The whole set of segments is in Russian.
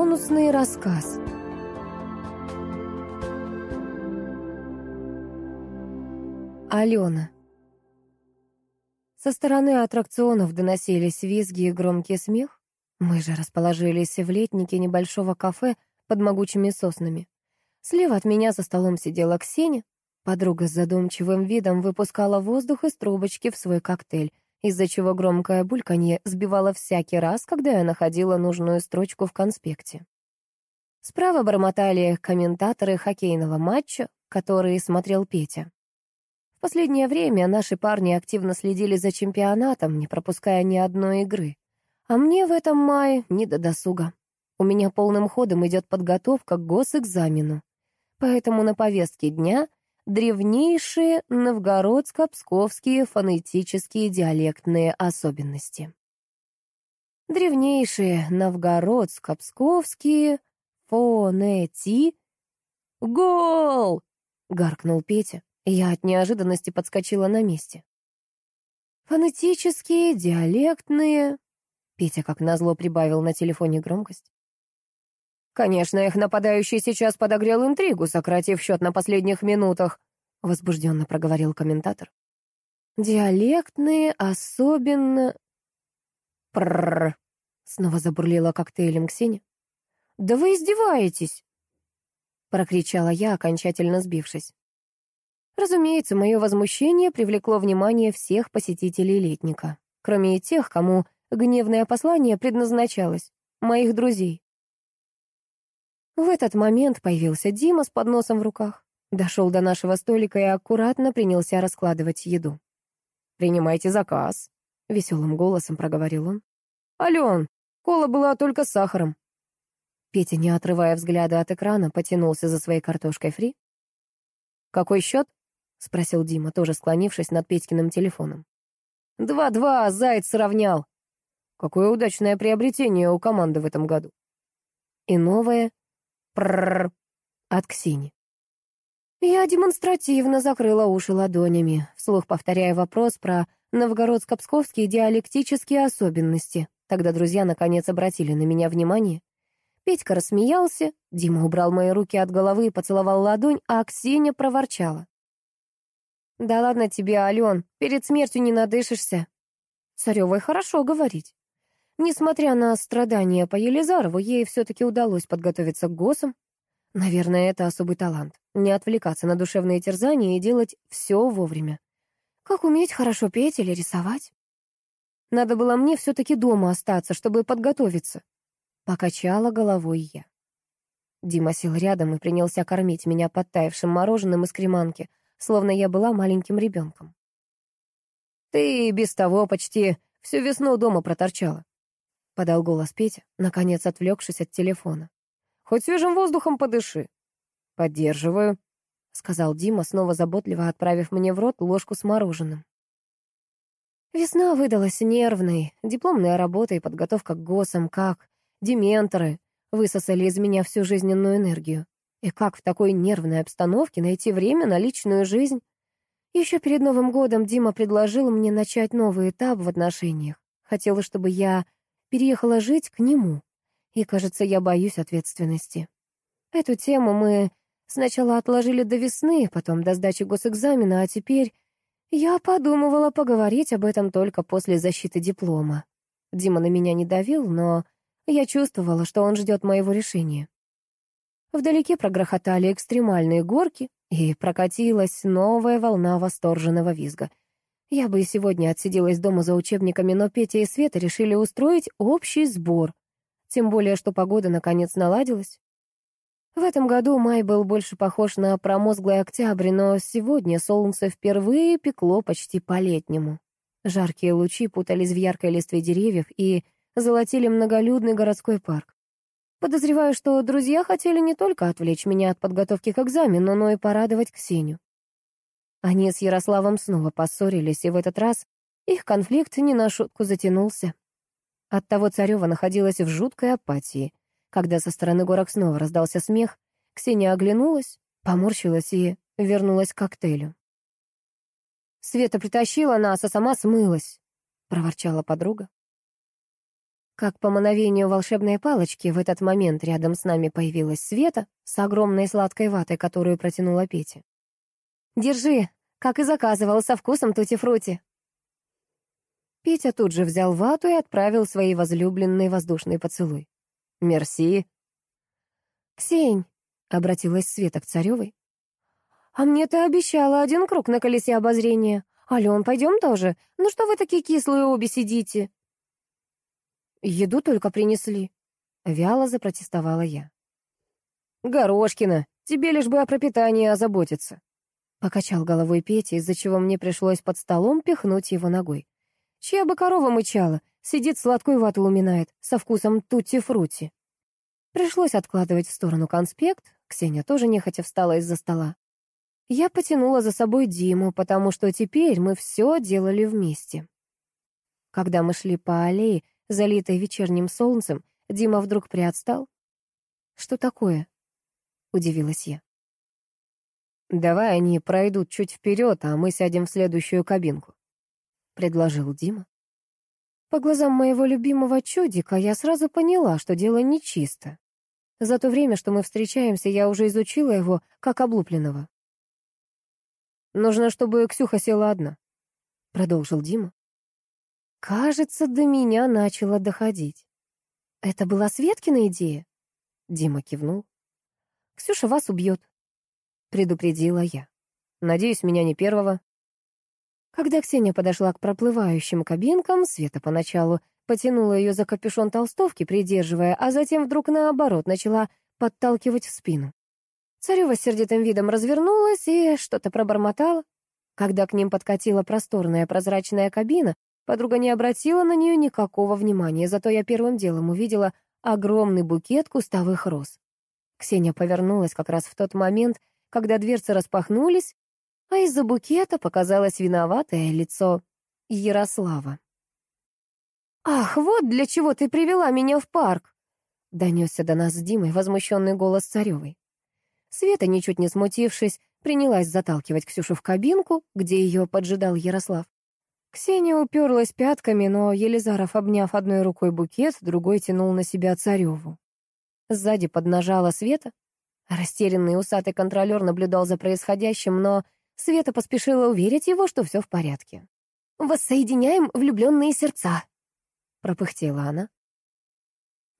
Бонусный рассказ. Алена. Со стороны аттракционов доносились визги и громкий смех. Мы же расположились в летнике небольшого кафе под могучими соснами. Слева от меня за столом сидела Ксения. Подруга с задумчивым видом выпускала воздух из трубочки в свой коктейль, из-за чего громкое бульканье сбивало всякий раз, когда я находила нужную строчку в конспекте. Справа бормотали комментаторы хоккейного матча, который смотрел Петя. В последнее время наши парни активно следили за чемпионатом, не пропуская ни одной игры. А мне в этом мае не до досуга. У меня полным ходом идет подготовка к госэкзамену. Поэтому на повестке дня древнейшие новгородско-псковские фонетические диалектные особенности. Древнейшие новгородско-псковские фонети... «Гол!» — гаркнул Петя. Я от неожиданности подскочила на месте. Фонетические, диалектные... Петя, как назло, прибавил на телефоне громкость. Конечно, их нападающий сейчас подогрел интригу, сократив счет на последних минутах, возбужденно проговорил комментатор. Диалектные особенно... Прррр. Снова забурлила коктейлем Ксения. «Да вы издеваетесь!» Прокричала я, окончательно сбившись. Разумеется, мое возмущение привлекло внимание всех посетителей летника, кроме тех, кому гневное послание предназначалось, моих друзей. В этот момент появился Дима с подносом в руках, дошел до нашего столика и аккуратно принялся раскладывать еду. «Принимайте заказ», — веселым голосом проговорил он. «Ален, кола была только с сахаром». Петя, не отрывая взгляда от экрана, потянулся за своей картошкой фри. «Какой счет?» — спросил Дима, тоже склонившись над Петькиным телефоном. «Два-два, Заяц сравнял. Какое удачное приобретение у команды в этом году». И новое «пррррр» от Ксини. Я демонстративно закрыла уши ладонями, вслух повторяя вопрос про новгородско-псковские диалектические особенности. Тогда друзья наконец обратили на меня внимание. Петька рассмеялся, Дима убрал мои руки от головы и поцеловал ладонь, а Ксения проворчала. «Да ладно тебе, Ален, перед смертью не надышишься». Царевой хорошо говорить. Несмотря на страдания по Елизарову, ей все-таки удалось подготовиться к ГОСам. Наверное, это особый талант. Не отвлекаться на душевные терзания и делать все вовремя. Как уметь хорошо петь или рисовать? Надо было мне все-таки дома остаться, чтобы подготовиться. Покачала головой я. Дима сел рядом и принялся кормить меня подтаявшим мороженым из креманки — словно я была маленьким ребенком. «Ты без того почти всю весну дома проторчала», — подал голос Петя, наконец отвлекшись от телефона. «Хоть свежим воздухом подыши». «Поддерживаю», — сказал Дима, снова заботливо отправив мне в рот ложку с мороженым. Весна выдалась нервной, дипломная работа и подготовка к ГОСам, как дементоры, высосали из меня всю жизненную энергию. И как в такой нервной обстановке найти время на личную жизнь? Еще перед Новым годом Дима предложил мне начать новый этап в отношениях. Хотел, чтобы я переехала жить к нему. И, кажется, я боюсь ответственности. Эту тему мы сначала отложили до весны, потом до сдачи госэкзамена, а теперь я подумывала поговорить об этом только после защиты диплома. Дима на меня не давил, но я чувствовала, что он ждет моего решения. Вдалеке прогрохотали экстремальные горки, и прокатилась новая волна восторженного визга. Я бы и сегодня отсиделась дома за учебниками, но Петя и Света решили устроить общий сбор. Тем более, что погода наконец наладилась. В этом году май был больше похож на промозглый октябрь, но сегодня солнце впервые пекло почти по-летнему. Жаркие лучи путались в яркой листве деревьев и золотили многолюдный городской парк. Подозреваю, что друзья хотели не только отвлечь меня от подготовки к экзамену, но и порадовать Ксению. Они с Ярославом снова поссорились, и в этот раз их конфликт не на шутку затянулся. Оттого Царева находилась в жуткой апатии. Когда со стороны горок снова раздался смех, Ксения оглянулась, поморщилась и вернулась к коктейлю. «Света притащила нас, а сама смылась», — проворчала подруга. Как по мановению волшебной палочки, в этот момент рядом с нами появилась Света с огромной сладкой ватой, которую протянула Петя. «Держи, как и заказывал, со вкусом тути-фрути». Петя тут же взял вату и отправил своей возлюбленный воздушный поцелуй. «Мерси». «Ксень», — обратилась Света к Царевой, «а мне ты обещала один круг на колесе обозрения. Ален, пойдем тоже? Ну что вы такие кислые обе сидите?» «Еду только принесли», — вяло запротестовала я. «Горошкина, тебе лишь бы о пропитании озаботиться», — покачал головой Петя, из-за чего мне пришлось под столом пихнуть его ногой. «Чья бы корова мычала, сидит сладкую вату уминает, со вкусом тутти-фрути». Пришлось откладывать в сторону конспект, Ксения тоже нехотя встала из-за стола. Я потянула за собой Диму, потому что теперь мы все делали вместе. Когда мы шли по аллее, залитой вечерним солнцем, Дима вдруг приотстал. «Что такое?» — удивилась я. «Давай они пройдут чуть вперед, а мы сядем в следующую кабинку», — предложил Дима. По глазам моего любимого чудика я сразу поняла, что дело нечисто. За то время, что мы встречаемся, я уже изучила его как облупленного. «Нужно, чтобы Ксюха села одна», — продолжил Дима. Кажется, до меня начало доходить. Это была Светкина идея? Дима кивнул. Ксюша вас убьет, предупредила я. Надеюсь, меня не первого. Когда Ксения подошла к проплывающим кабинкам, Света поначалу потянула ее за капюшон толстовки, придерживая, а затем вдруг наоборот начала подталкивать в спину. Царева с сердитым видом развернулась и что-то пробормотала. Когда к ним подкатила просторная прозрачная кабина, Подруга не обратила на нее никакого внимания, зато я первым делом увидела огромный букет кустовых роз. Ксения повернулась как раз в тот момент, когда дверцы распахнулись, а из-за букета показалось виноватое лицо Ярослава. «Ах, вот для чего ты привела меня в парк!» — донесся до нас с Димой возмущенный голос Царевой. Света, ничуть не смутившись, принялась заталкивать Ксюшу в кабинку, где ее поджидал Ярослав. Ксения уперлась пятками, но Елизаров, обняв одной рукой букет, другой тянул на себя цареву. Сзади поднажала Света. Растерянный усатый контролер наблюдал за происходящим, но Света поспешила уверить его, что все в порядке. «Воссоединяем влюбленные сердца», — пропыхтела она.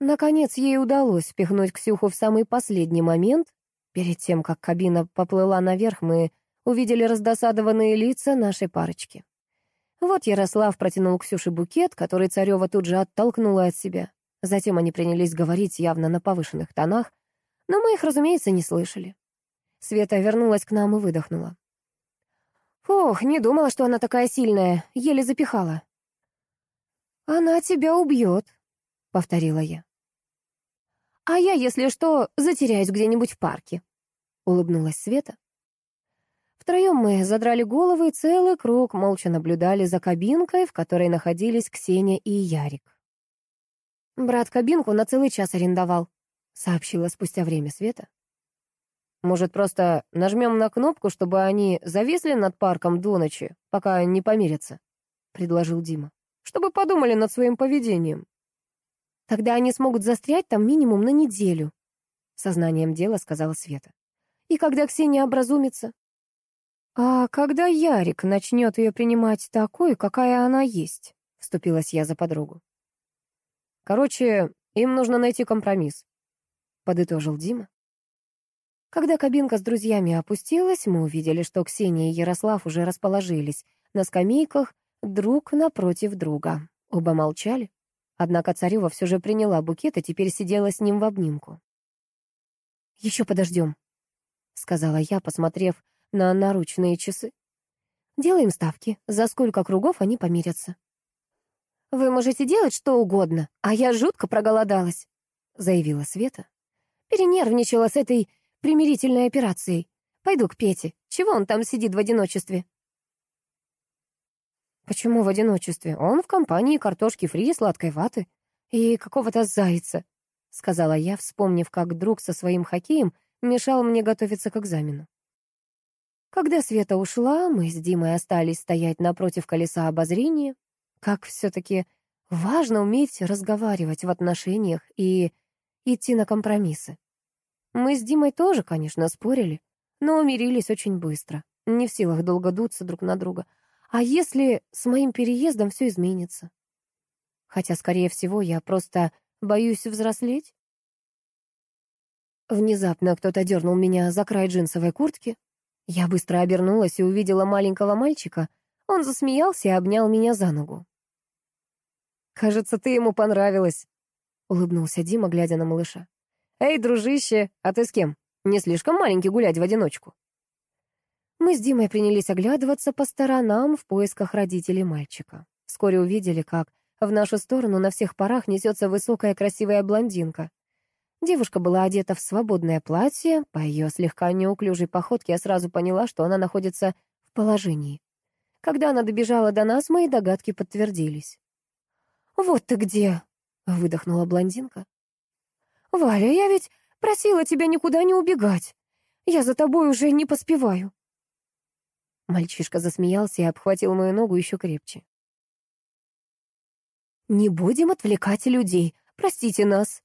Наконец ей удалось впихнуть Ксюху в самый последний момент. Перед тем, как кабина поплыла наверх, мы увидели раздосадованные лица нашей парочки. Вот Ярослав протянул Ксюше букет, который Царева тут же оттолкнула от себя. Затем они принялись говорить явно на повышенных тонах, но мы их, разумеется, не слышали. Света вернулась к нам и выдохнула. «Ох, не думала, что она такая сильная, еле запихала». «Она тебя убьет», — повторила я. «А я, если что, затеряюсь где-нибудь в парке», — улыбнулась Света. Втроем мы задрали головы и целый круг молча наблюдали за кабинкой, в которой находились Ксения и Ярик. «Брат кабинку на целый час арендовал», — сообщила спустя время Света. «Может, просто нажмем на кнопку, чтобы они зависли над парком до ночи, пока не помирятся?» — предложил Дима. «Чтобы подумали над своим поведением». «Тогда они смогут застрять там минимум на неделю», — сознанием дела сказала Света. «И когда Ксения образумится?» «А когда Ярик начнет ее принимать такой, какая она есть?» — вступилась я за подругу. «Короче, им нужно найти компромисс», — подытожил Дима. Когда кабинка с друзьями опустилась, мы увидели, что Ксения и Ярослав уже расположились на скамейках друг напротив друга. Оба молчали. Однако Царева все же приняла букет и теперь сидела с ним в обнимку. «Еще подождем», — сказала я, посмотрев на наручные часы. Делаем ставки, за сколько кругов они помирятся. «Вы можете делать что угодно, а я жутко проголодалась», — заявила Света. «Перенервничала с этой примирительной операцией. Пойду к Пете. Чего он там сидит в одиночестве?» «Почему в одиночестве? Он в компании картошки фри сладкой ваты. И какого-то зайца», — сказала я, вспомнив, как друг со своим хоккеем мешал мне готовиться к экзамену. Когда Света ушла, мы с Димой остались стоять напротив колеса обозрения. Как все-таки Важно уметь разговаривать в отношениях и идти на компромиссы. Мы с Димой тоже, конечно, спорили, но умирились очень быстро, не в силах долго дуться друг на друга. А если с моим переездом все изменится? Хотя, скорее всего, я просто боюсь взрослеть. Внезапно кто-то дернул меня за край джинсовой куртки. Я быстро обернулась и увидела маленького мальчика. Он засмеялся и обнял меня за ногу. «Кажется, ты ему понравилась», — улыбнулся Дима, глядя на малыша. «Эй, дружище, а ты с кем? Не слишком маленький гулять в одиночку?» Мы с Димой принялись оглядываться по сторонам в поисках родителей мальчика. Вскоре увидели, как в нашу сторону на всех парах несется высокая красивая блондинка. Девушка была одета в свободное платье, по ее слегка неуклюжей походке я сразу поняла, что она находится в положении. Когда она добежала до нас, мои догадки подтвердились. «Вот ты где!» — выдохнула блондинка. «Валя, я ведь просила тебя никуда не убегать. Я за тобой уже не поспеваю». Мальчишка засмеялся и обхватил мою ногу еще крепче. «Не будем отвлекать людей. Простите нас».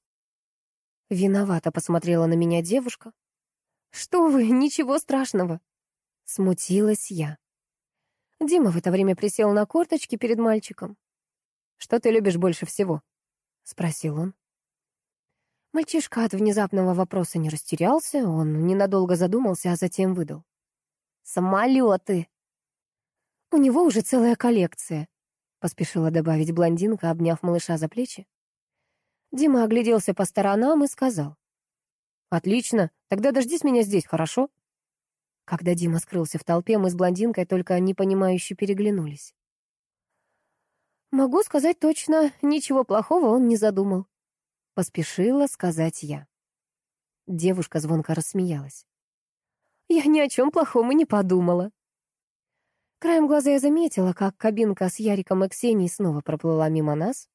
Виновато посмотрела на меня девушка. «Что вы, ничего страшного». Смутилась я. Дима в это время присел на корточки перед мальчиком. «Что ты любишь больше всего?» — спросил он. Мальчишка от внезапного вопроса не растерялся, он ненадолго задумался, а затем выдал. «Самолеты!» «У него уже целая коллекция», — поспешила добавить блондинка, обняв малыша за плечи. Дима огляделся по сторонам и сказал. «Отлично, тогда дождись меня здесь, хорошо?» Когда Дима скрылся в толпе, мы с блондинкой только непонимающе переглянулись. Могу сказать точно, ничего плохого он не задумал. Поспешила сказать я. Девушка звонко рассмеялась. Я ни о чем плохом и не подумала. Краем глаза я заметила, как кабинка с Яриком и Ксенией снова проплыла мимо нас.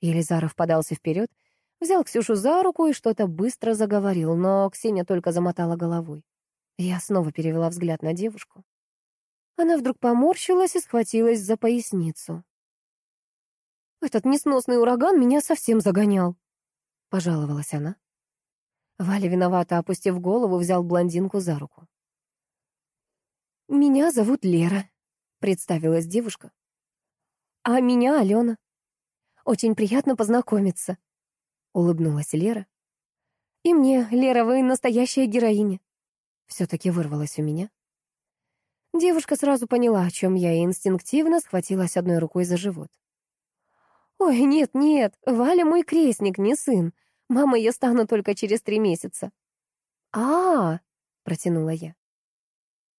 Елизаров подался вперед, взял Ксюшу за руку и что-то быстро заговорил, но Ксения только замотала головой. Я снова перевела взгляд на девушку. Она вдруг поморщилась и схватилась за поясницу. «Этот несносный ураган меня совсем загонял», — пожаловалась она. Валя, виновато опустив голову, взял блондинку за руку. «Меня зовут Лера», — представилась девушка. «А меня Алена. Очень приятно познакомиться», — улыбнулась Лера. «И мне, Лера, вы настоящая героиня». Все-таки вырвалась у меня. Девушка сразу поняла, о чем я, и инстинктивно схватилась одной рукой за живот. «Ой, нет-нет, Валя мой крестник, не сын. Мама я стану только через три месяца». «А-а-а», протянула я.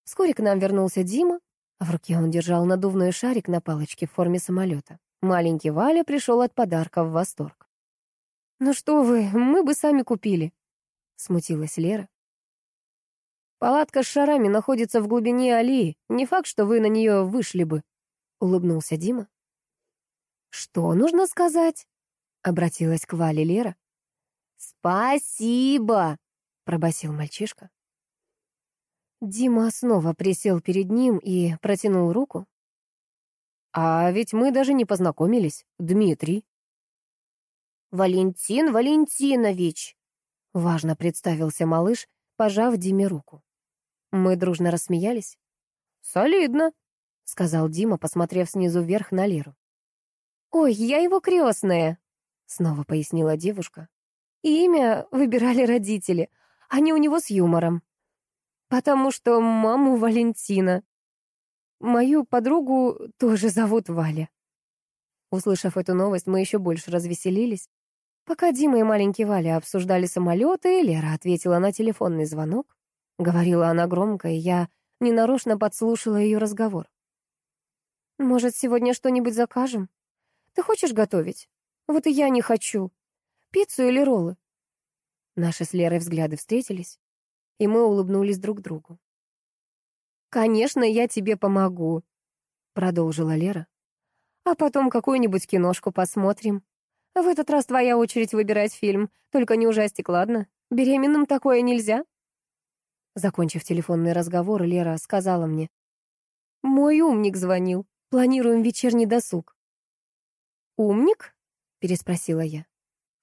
Вскоре к нам вернулся Дима, в руке он держал надувной шарик на палочке в форме самолета. Маленький Валя пришел от подарка в восторг. «Ну что вы, мы бы сами купили», — смутилась Лера. «Палатка с шарами находится в глубине аллеи. Не факт, что вы на нее вышли бы», — улыбнулся Дима. «Что нужно сказать?» — обратилась к Вале Лера. «Спасибо!» — пробасил мальчишка. Дима снова присел перед ним и протянул руку. «А ведь мы даже не познакомились, Дмитрий». «Валентин Валентинович!» — важно представился малыш, пожав Диме руку. Мы дружно рассмеялись. «Солидно», — сказал Дима, посмотрев снизу вверх на Леру. «Ой, я его крестная», — снова пояснила девушка. «Имя выбирали родители, они у него с юмором. Потому что маму Валентина. Мою подругу тоже зовут Валя». Услышав эту новость, мы еще больше развеселились. Пока Дима и маленький Валя обсуждали самолеты, Лера ответила на телефонный звонок. Говорила она громко, и я ненарочно подслушала ее разговор. «Может, сегодня что-нибудь закажем?» Ты хочешь готовить? Вот и я не хочу. Пиццу или роллы?» Наши с Лерой взгляды встретились, и мы улыбнулись друг другу. «Конечно, я тебе помогу», — продолжила Лера. «А потом какую-нибудь киношку посмотрим. В этот раз твоя очередь выбирать фильм, только не ужастик, ладно? Беременным такое нельзя?» Закончив телефонный разговор, Лера сказала мне. «Мой умник звонил. Планируем вечерний досуг. «Умник?» — переспросила я.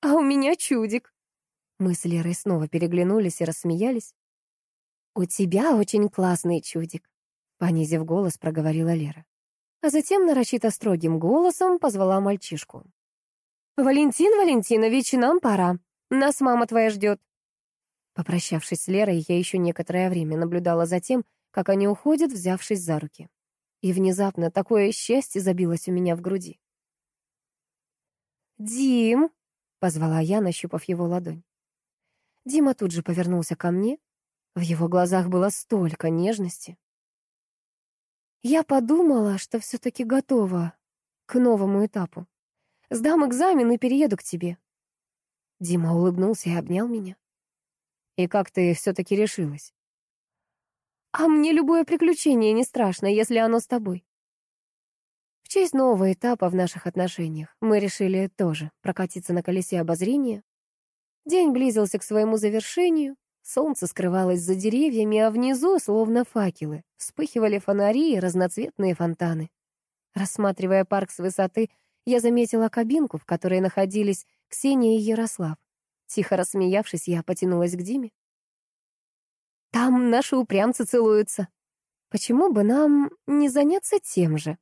«А у меня чудик». Мы с Лерой снова переглянулись и рассмеялись. «У тебя очень классный чудик», — понизив голос, проговорила Лера. А затем нарочито строгим голосом позвала мальчишку. «Валентин Валентинович, нам пора. Нас мама твоя ждет». Попрощавшись с Лерой, я еще некоторое время наблюдала за тем, как они уходят, взявшись за руки. И внезапно такое счастье забилось у меня в груди. «Дим!» — позвала я, нащупав его ладонь. Дима тут же повернулся ко мне. В его глазах было столько нежности. Я подумала, что все-таки готова к новому этапу. Сдам экзамен и перееду к тебе. Дима улыбнулся и обнял меня. И как ты все-таки решилась? А мне любое приключение не страшно, если оно с тобой. Честь нового этапа в наших отношениях мы решили тоже прокатиться на колесе обозрения. День близился к своему завершению, солнце скрывалось за деревьями, а внизу, словно факелы, вспыхивали фонари и разноцветные фонтаны. Рассматривая парк с высоты, я заметила кабинку, в которой находились Ксения и Ярослав. Тихо рассмеявшись, я потянулась к Диме. «Там наши упрямцы целуются. Почему бы нам не заняться тем же?»